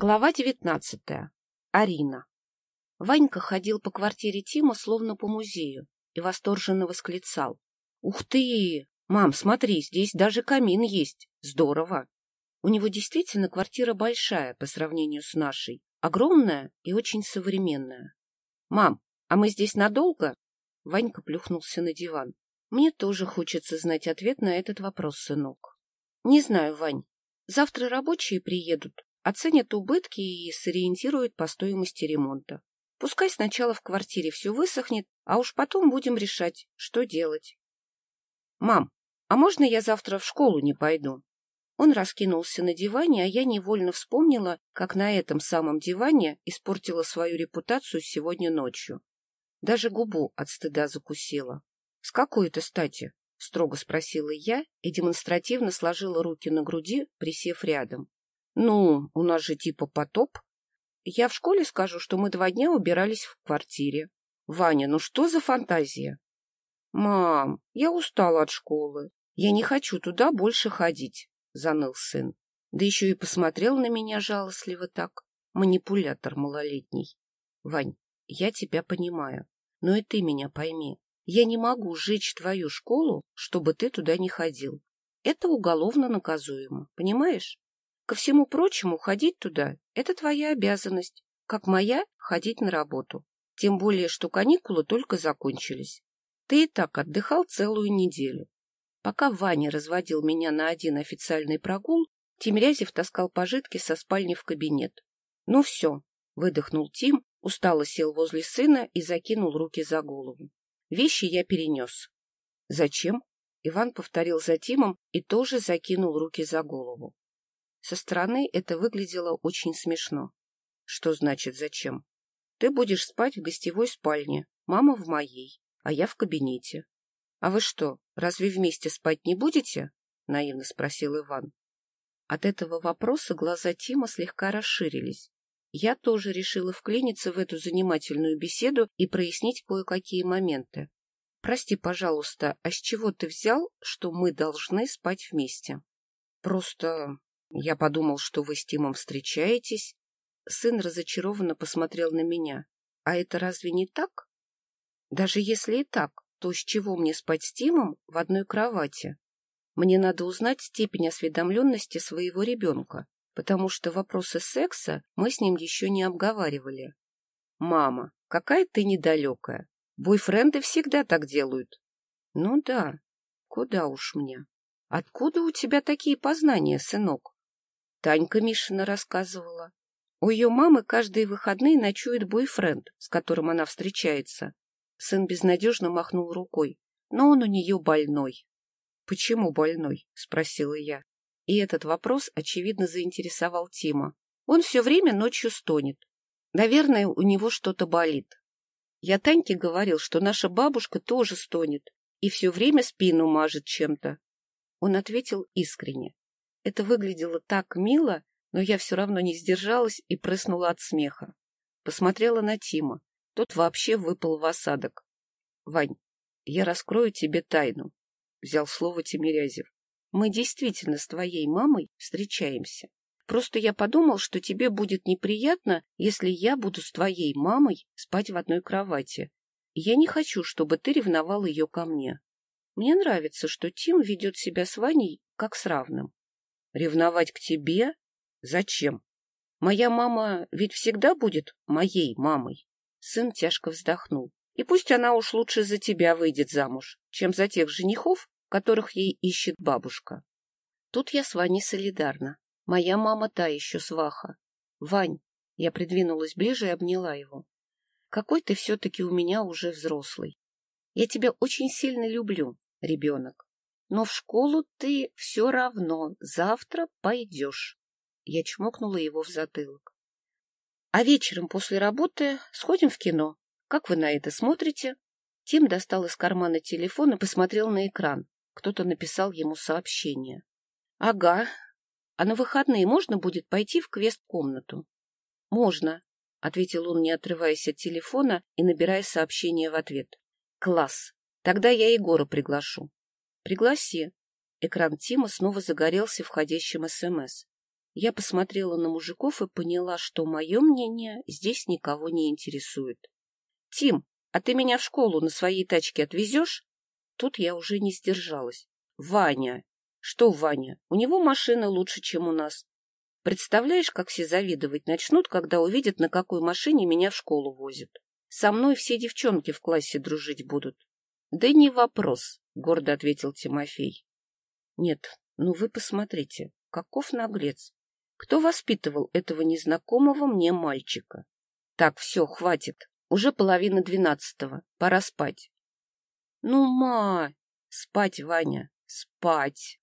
Глава девятнадцатая. Арина. Ванька ходил по квартире Тима словно по музею и восторженно восклицал. — Ух ты! Мам, смотри, здесь даже камин есть. Здорово! У него действительно квартира большая по сравнению с нашей, огромная и очень современная. — Мам, а мы здесь надолго? Ванька плюхнулся на диван. — Мне тоже хочется знать ответ на этот вопрос, сынок. — Не знаю, Вань. Завтра рабочие приедут, оценят убытки и сориентируют по стоимости ремонта. Пускай сначала в квартире все высохнет, а уж потом будем решать, что делать. — Мам, а можно я завтра в школу не пойду? Он раскинулся на диване, а я невольно вспомнила, как на этом самом диване испортила свою репутацию сегодня ночью. Даже губу от стыда закусила. — С какой это стати? — строго спросила я и демонстративно сложила руки на груди, присев рядом. Ну, у нас же типа потоп. Я в школе скажу, что мы два дня убирались в квартире. Ваня, ну что за фантазия? Мам, я устала от школы. Я не хочу туда больше ходить, заныл сын. Да еще и посмотрел на меня жалостливо так. Манипулятор малолетний. Вань, я тебя понимаю, но и ты меня пойми. Я не могу сжечь твою школу, чтобы ты туда не ходил. Это уголовно наказуемо, понимаешь? Ко всему прочему, ходить туда — это твоя обязанность, как моя — ходить на работу. Тем более, что каникулы только закончились. Ты и так отдыхал целую неделю. Пока Ваня разводил меня на один официальный прогул, Тимирязев таскал пожитки со спальни в кабинет. — Ну все, — выдохнул Тим, устало сел возле сына и закинул руки за голову. Вещи я перенес. — Зачем? Иван повторил за Тимом и тоже закинул руки за голову. Со стороны это выглядело очень смешно. Что значит зачем? Ты будешь спать в гостевой спальне, мама в моей, а я в кабинете. А вы что, разве вместе спать не будете? Наивно спросил Иван. От этого вопроса глаза Тима слегка расширились. Я тоже решила вклиниться в эту занимательную беседу и прояснить кое-какие моменты. Прости, пожалуйста, а с чего ты взял, что мы должны спать вместе? Просто я подумал, что вы с Тимом встречаетесь. Сын разочарованно посмотрел на меня. А это разве не так? Даже если и так, то с чего мне спать с Тимом в одной кровати? Мне надо узнать степень осведомленности своего ребенка, потому что вопросы секса мы с ним еще не обговаривали. Мама, какая ты недалекая. Бойфренды всегда так делают. Ну да, куда уж мне. Откуда у тебя такие познания, сынок? Танька Мишина рассказывала. У ее мамы каждые выходные ночует бойфренд, с которым она встречается. Сын безнадежно махнул рукой. Но он у нее больной. — Почему больной? — спросила я. И этот вопрос, очевидно, заинтересовал Тима. Он все время ночью стонет. Наверное, у него что-то болит. Я Таньке говорил, что наша бабушка тоже стонет и все время спину мажет чем-то. Он ответил искренне. Это выглядело так мило, но я все равно не сдержалась и прыснула от смеха. Посмотрела на Тима. Тот вообще выпал в осадок. — Вань, я раскрою тебе тайну, — взял слово Тимирязев. — Мы действительно с твоей мамой встречаемся. Просто я подумал, что тебе будет неприятно, если я буду с твоей мамой спать в одной кровати. Я не хочу, чтобы ты ревновал ее ко мне. Мне нравится, что Тим ведет себя с Ваней как с равным. Ревновать к тебе? Зачем? Моя мама ведь всегда будет моей мамой. Сын тяжко вздохнул. И пусть она уж лучше за тебя выйдет замуж, чем за тех женихов, которых ей ищет бабушка. Тут я с Ваней солидарна. Моя мама та еще сваха. Вань, я придвинулась ближе и обняла его. Какой ты все-таки у меня уже взрослый. Я тебя очень сильно люблю, ребенок. Но в школу ты все равно завтра пойдешь. Я чмокнула его в затылок. А вечером после работы сходим в кино. Как вы на это смотрите? Тим достал из кармана телефон и посмотрел на экран. Кто-то написал ему сообщение. — Ага. А на выходные можно будет пойти в квест-комнату? — Можно, — ответил он, не отрываясь от телефона и набирая сообщение в ответ. — Класс. Тогда я Егора приглашу. Пригласи. Экран Тима снова загорелся входящим СМС. Я посмотрела на мужиков и поняла, что мое мнение здесь никого не интересует. — Тим, а ты меня в школу на своей тачке отвезешь? Тут я уже не сдержалась. — Ваня! Что Ваня? У него машина лучше, чем у нас. Представляешь, как все завидовать начнут, когда увидят, на какой машине меня в школу возят. Со мной все девчонки в классе дружить будут. — Да не вопрос, — гордо ответил Тимофей. — Нет, ну вы посмотрите, каков наглец. Кто воспитывал этого незнакомого мне мальчика? Так, все, хватит. Уже половина двенадцатого. Пора спать. Ну, ма! Спать, Ваня, спать!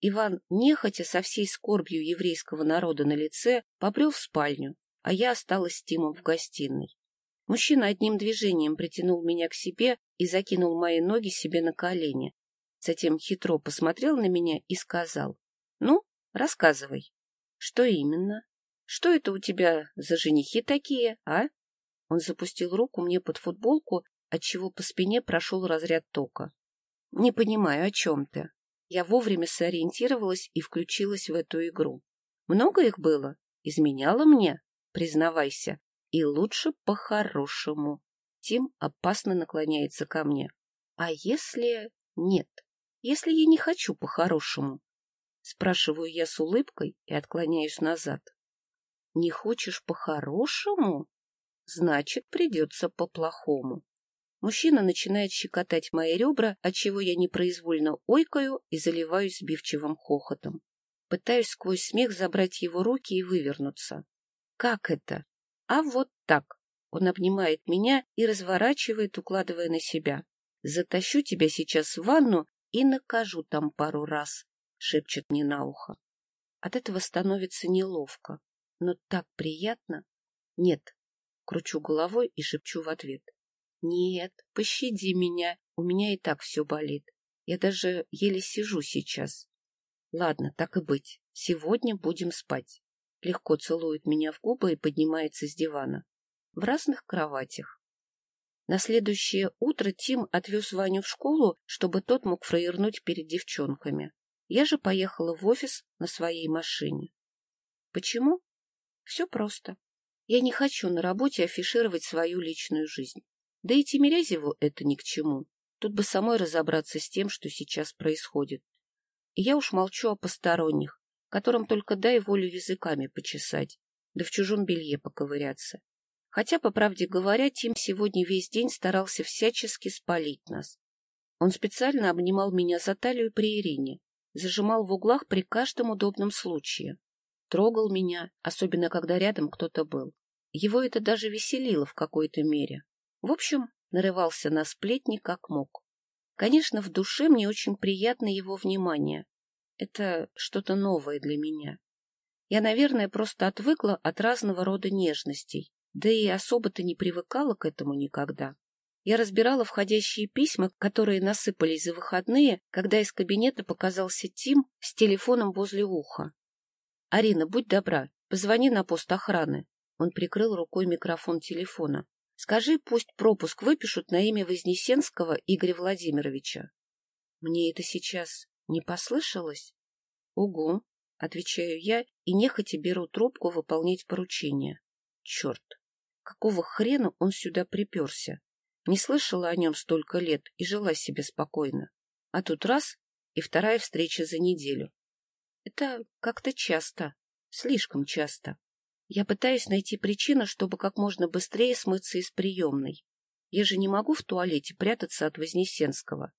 Иван, нехотя со всей скорбью еврейского народа на лице, побрел в спальню, а я осталась с Тимом в гостиной. Мужчина одним движением притянул меня к себе и закинул мои ноги себе на колени. Затем хитро посмотрел на меня и сказал, «Ну, рассказывай». «Что именно? Что это у тебя за женихи такие, а?» Он запустил руку мне под футболку, отчего по спине прошел разряд тока. «Не понимаю, о чем ты?» Я вовремя сориентировалась и включилась в эту игру. Много их было? Изменяла мне? Признавайся. И лучше по-хорошему. Тим опасно наклоняется ко мне. А если нет? Если я не хочу по-хорошему? Спрашиваю я с улыбкой и отклоняюсь назад. Не хочешь по-хорошему? Значит, придется по-плохому. Мужчина начинает щекотать мои ребра, отчего я непроизвольно ойкаю и заливаюсь сбивчивым хохотом. Пытаюсь сквозь смех забрать его руки и вывернуться. Как это? А вот так. Он обнимает меня и разворачивает, укладывая на себя. Затащу тебя сейчас в ванну и накажу там пару раз, шепчет мне на ухо. От этого становится неловко, но так приятно. Нет, кручу головой и шепчу в ответ. Нет, пощади меня, у меня и так все болит. Я даже еле сижу сейчас. Ладно, так и быть, сегодня будем спать. Легко целует меня в губы и поднимается с дивана. В разных кроватях. На следующее утро Тим отвез Ваню в школу, чтобы тот мог фраернуть перед девчонками. Я же поехала в офис на своей машине. Почему? Все просто. Я не хочу на работе афишировать свою личную жизнь. Да и Тимирязеву это ни к чему. Тут бы самой разобраться с тем, что сейчас происходит. И я уж молчу о посторонних, которым только дай волю языками почесать, да в чужом белье поковыряться. Хотя, по правде говоря, Тим сегодня весь день старался всячески спалить нас. Он специально обнимал меня за талию при Ирине, зажимал в углах при каждом удобном случае. Трогал меня, особенно когда рядом кто-то был. Его это даже веселило в какой-то мере. В общем, нарывался на сплетни как мог. Конечно, в душе мне очень приятно его внимание. Это что-то новое для меня. Я, наверное, просто отвыкла от разного рода нежностей, да и особо-то не привыкала к этому никогда. Я разбирала входящие письма, которые насыпались за выходные, когда из кабинета показался Тим с телефоном возле уха. — Арина, будь добра, позвони на пост охраны. Он прикрыл рукой микрофон телефона. Скажи, пусть пропуск выпишут на имя Вознесенского Игоря Владимировича. Мне это сейчас не послышалось? Угу, отвечаю я и нехотя беру трубку выполнять поручение. Черт, какого хрена он сюда приперся? Не слышала о нем столько лет и жила себе спокойно. А тут раз — и вторая встреча за неделю. Это как-то часто, слишком часто. Я пытаюсь найти причину, чтобы как можно быстрее смыться из приемной. Я же не могу в туалете прятаться от Вознесенского.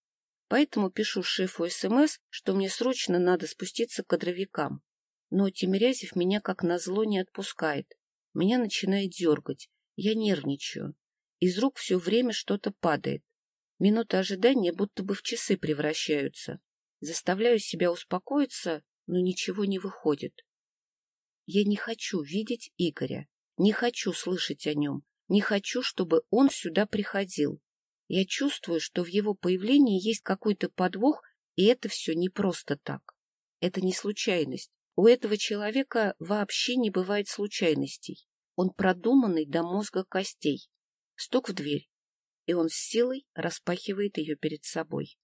Поэтому пишу шефу СМС, что мне срочно надо спуститься к кадровикам. Но Тимирязев меня как назло не отпускает. Меня начинает дергать. Я нервничаю. Из рук все время что-то падает. Минуты ожидания будто бы в часы превращаются. Заставляю себя успокоиться, но ничего не выходит. Я не хочу видеть Игоря, не хочу слышать о нем, не хочу, чтобы он сюда приходил. Я чувствую, что в его появлении есть какой-то подвох, и это все не просто так. Это не случайность. У этого человека вообще не бывает случайностей. Он продуманный до мозга костей. Стук в дверь, и он с силой распахивает ее перед собой.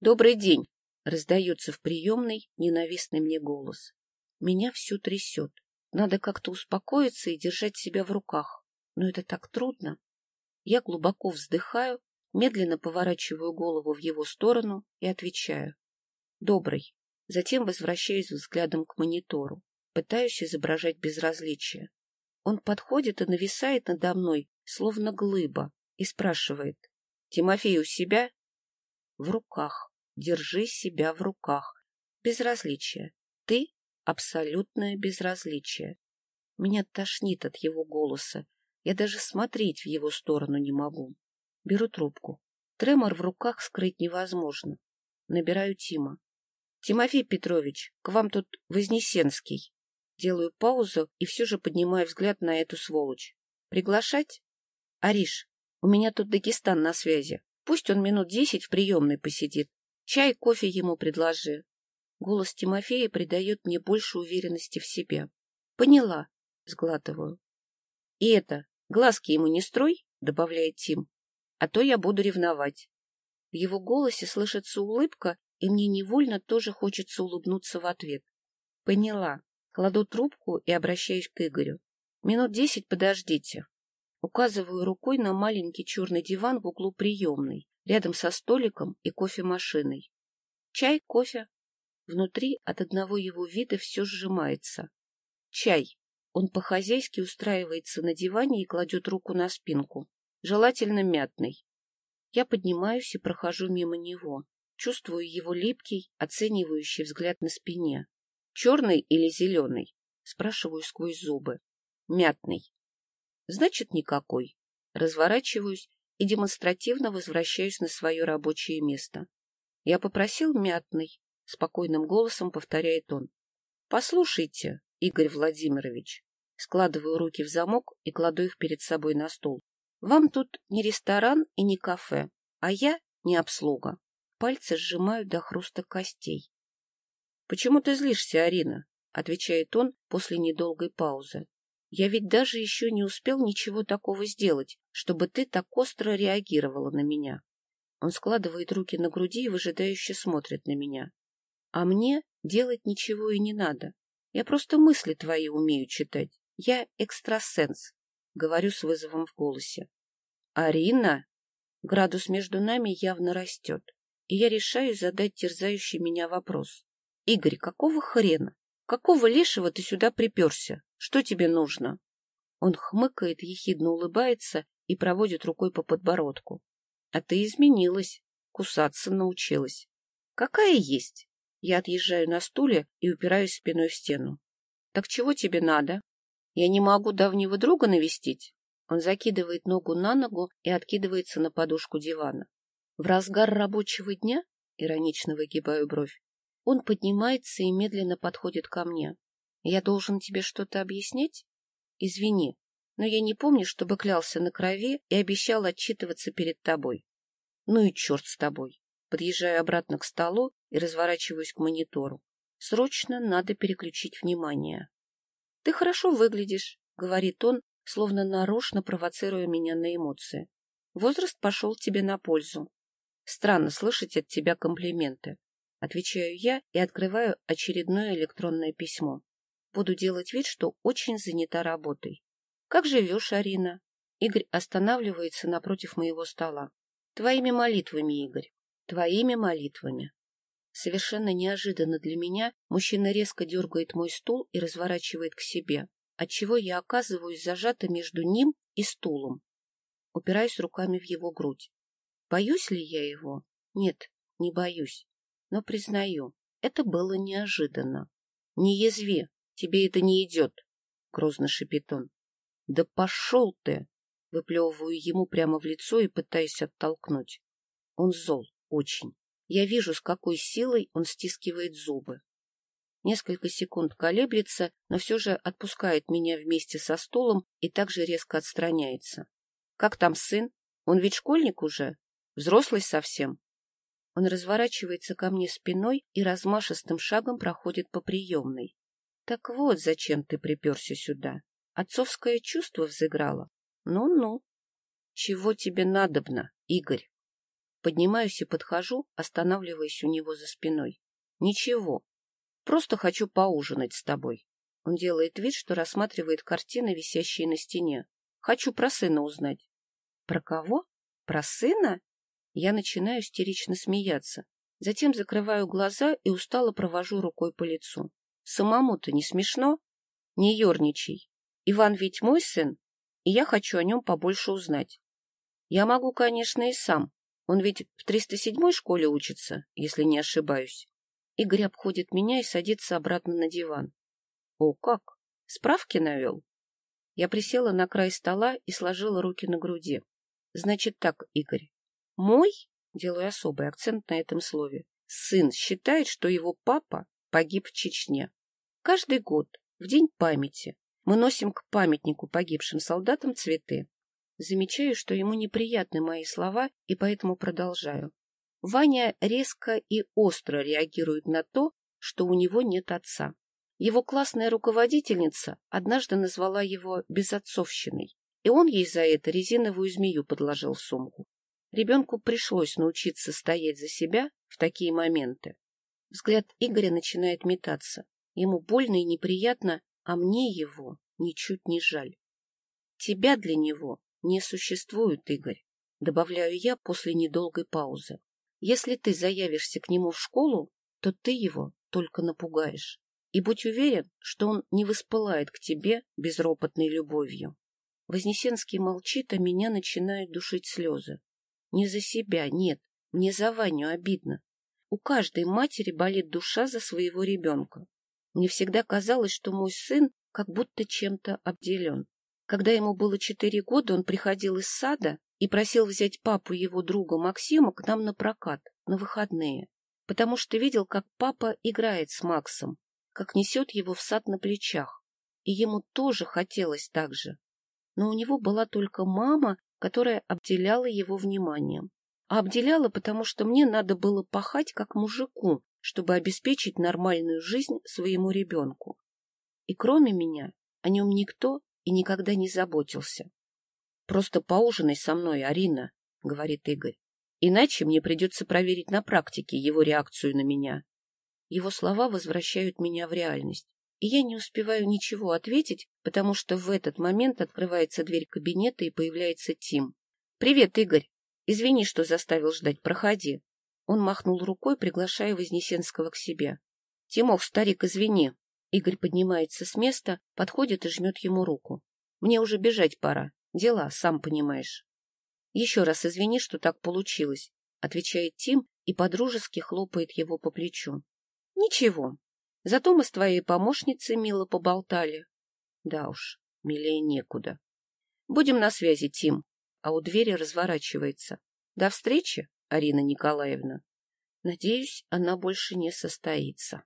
«Добрый день!» — раздается в приемной ненавистный мне голос. Меня всю трясет. Надо как-то успокоиться и держать себя в руках. Но это так трудно. Я глубоко вздыхаю, медленно поворачиваю голову в его сторону и отвечаю. Добрый. Затем возвращаюсь взглядом к монитору. Пытаюсь изображать безразличие. Он подходит и нависает надо мной, словно глыба, и спрашивает. — Тимофей у себя? — В руках. Держи себя в руках. Безразличие. Ты — абсолютное безразличие. Меня тошнит от его голоса. Я даже смотреть в его сторону не могу. Беру трубку. Тремор в руках скрыть невозможно. Набираю Тима. — Тимофей Петрович, к вам тут Вознесенский. Делаю паузу и все же поднимаю взгляд на эту сволочь. Приглашать? Ариш, у меня тут Дагестан на связи. Пусть он минут десять в приемной посидит. Чай, кофе ему предложи. Голос Тимофея придает мне больше уверенности в себе. Поняла, сглатываю. И это, глазки ему не строй, добавляет Тим, а то я буду ревновать. В его голосе слышится улыбка, и мне невольно тоже хочется улыбнуться в ответ. Поняла. Кладу трубку и обращаюсь к Игорю. Минут десять подождите. Указываю рукой на маленький черный диван в углу приемной, рядом со столиком и кофемашиной. Чай, кофе. Внутри от одного его вида все сжимается. Чай. Он по-хозяйски устраивается на диване и кладет руку на спинку. Желательно мятный. Я поднимаюсь и прохожу мимо него. Чувствую его липкий, оценивающий взгляд на спине. Черный или зеленый? Спрашиваю сквозь зубы. Мятный. Значит, никакой. Разворачиваюсь и демонстративно возвращаюсь на свое рабочее место. Я попросил мятный, спокойным голосом повторяет он. Послушайте, Игорь Владимирович. Складываю руки в замок и кладу их перед собой на стол. Вам тут не ресторан и не кафе, а я не обслуга. Пальцы сжимают до хруста костей. — Почему ты злишься, Арина? — отвечает он после недолгой паузы. — Я ведь даже еще не успел ничего такого сделать, чтобы ты так остро реагировала на меня. Он складывает руки на груди и выжидающе смотрит на меня. А мне делать ничего и не надо. Я просто мысли твои умею читать. Я экстрасенс, — говорю с вызовом в голосе. — Арина? Градус между нами явно растет, и я решаю задать терзающий меня вопрос. Игорь, какого хрена? Какого лешего ты сюда приперся? Что тебе нужно? Он хмыкает, ехидно улыбается и проводит рукой по подбородку. А ты изменилась, кусаться научилась. Какая есть? Я отъезжаю на стуле и упираюсь спиной в стену. Так чего тебе надо? Я не могу давнего друга навестить? Он закидывает ногу на ногу и откидывается на подушку дивана. В разгар рабочего дня, иронично выгибаю бровь, он поднимается и медленно подходит ко мне. Я должен тебе что-то объяснить? Извини, но я не помню, чтобы клялся на крови и обещал отчитываться перед тобой. Ну и черт с тобой. Подъезжаю обратно к столу и разворачиваюсь к монитору. Срочно надо переключить внимание. — Ты хорошо выглядишь, — говорит он, словно нарочно провоцируя меня на эмоции. Возраст пошел тебе на пользу. Странно слышать от тебя комплименты. Отвечаю я и открываю очередное электронное письмо. Буду делать вид, что очень занята работой. Как живешь, Арина? Игорь останавливается напротив моего стола. Твоими молитвами, Игорь. Твоими молитвами. Совершенно неожиданно для меня мужчина резко дергает мой стул и разворачивает к себе, отчего я оказываюсь зажата между ним и стулом. Упираюсь руками в его грудь. Боюсь ли я его? Нет, не боюсь но признаю, это было неожиданно. — Не язви, тебе это не идет, — грозно шипит он. — Да пошел ты! — выплевываю ему прямо в лицо и пытаюсь оттолкнуть. Он зол, очень. Я вижу, с какой силой он стискивает зубы. Несколько секунд колеблется, но все же отпускает меня вместе со стулом и также резко отстраняется. — Как там сын? Он ведь школьник уже? Взрослый совсем? Он разворачивается ко мне спиной и размашистым шагом проходит по приемной. Так вот, зачем ты приперся сюда. Отцовское чувство взыграло. Ну-ну. Чего тебе надобно, Игорь? Поднимаюсь и подхожу, останавливаясь у него за спиной. Ничего. Просто хочу поужинать с тобой. Он делает вид, что рассматривает картины, висящие на стене. Хочу про сына узнать. Про кого? Про сына? Я начинаю истерично смеяться. Затем закрываю глаза и устало провожу рукой по лицу. Самому-то не смешно? Не ерничай. Иван ведь мой сын, и я хочу о нем побольше узнать. Я могу, конечно, и сам. Он ведь в 307-й школе учится, если не ошибаюсь. Игорь обходит меня и садится обратно на диван. О, как? Справки навел? Я присела на край стола и сложила руки на груди. Значит так, Игорь. Мой, делаю особый акцент на этом слове, сын считает, что его папа погиб в Чечне. Каждый год, в День памяти, мы носим к памятнику погибшим солдатам цветы. Замечаю, что ему неприятны мои слова, и поэтому продолжаю. Ваня резко и остро реагирует на то, что у него нет отца. Его классная руководительница однажды назвала его безотцовщиной, и он ей за это резиновую змею подложил в сумку. Ребенку пришлось научиться стоять за себя в такие моменты. Взгляд Игоря начинает метаться. Ему больно и неприятно, а мне его ничуть не жаль. Тебя для него не существует, Игорь, добавляю я после недолгой паузы. Если ты заявишься к нему в школу, то ты его только напугаешь. И будь уверен, что он не воспылает к тебе безропотной любовью. Вознесенский молчит, а меня начинают душить слезы. Не за себя, нет, мне за Ваню обидно. У каждой матери болит душа за своего ребенка. Мне всегда казалось, что мой сын как будто чем-то обделен. Когда ему было четыре года, он приходил из сада и просил взять папу его друга Максима к нам на прокат, на выходные, потому что видел, как папа играет с Максом, как несет его в сад на плечах, и ему тоже хотелось так же. Но у него была только мама, которая обделяла его вниманием. А обделяла, потому что мне надо было пахать как мужику, чтобы обеспечить нормальную жизнь своему ребенку. И кроме меня о нем никто и никогда не заботился. — Просто поужинай со мной, Арина, — говорит Игорь. — Иначе мне придется проверить на практике его реакцию на меня. Его слова возвращают меня в реальность, и я не успеваю ничего ответить, потому что в этот момент открывается дверь кабинета и появляется Тим. — Привет, Игорь. Извини, что заставил ждать. Проходи. Он махнул рукой, приглашая Вознесенского к себе. — Тимох, старик, извини. Игорь поднимается с места, подходит и жмет ему руку. — Мне уже бежать пора. Дела, сам понимаешь. — Еще раз извини, что так получилось, — отвечает Тим и подружески хлопает его по плечу. — Ничего. Зато мы с твоей помощницей мило поболтали. Да уж, милее некуда. Будем на связи, Тим. А у двери разворачивается. До встречи! Арина Николаевна. Надеюсь, она больше не состоится.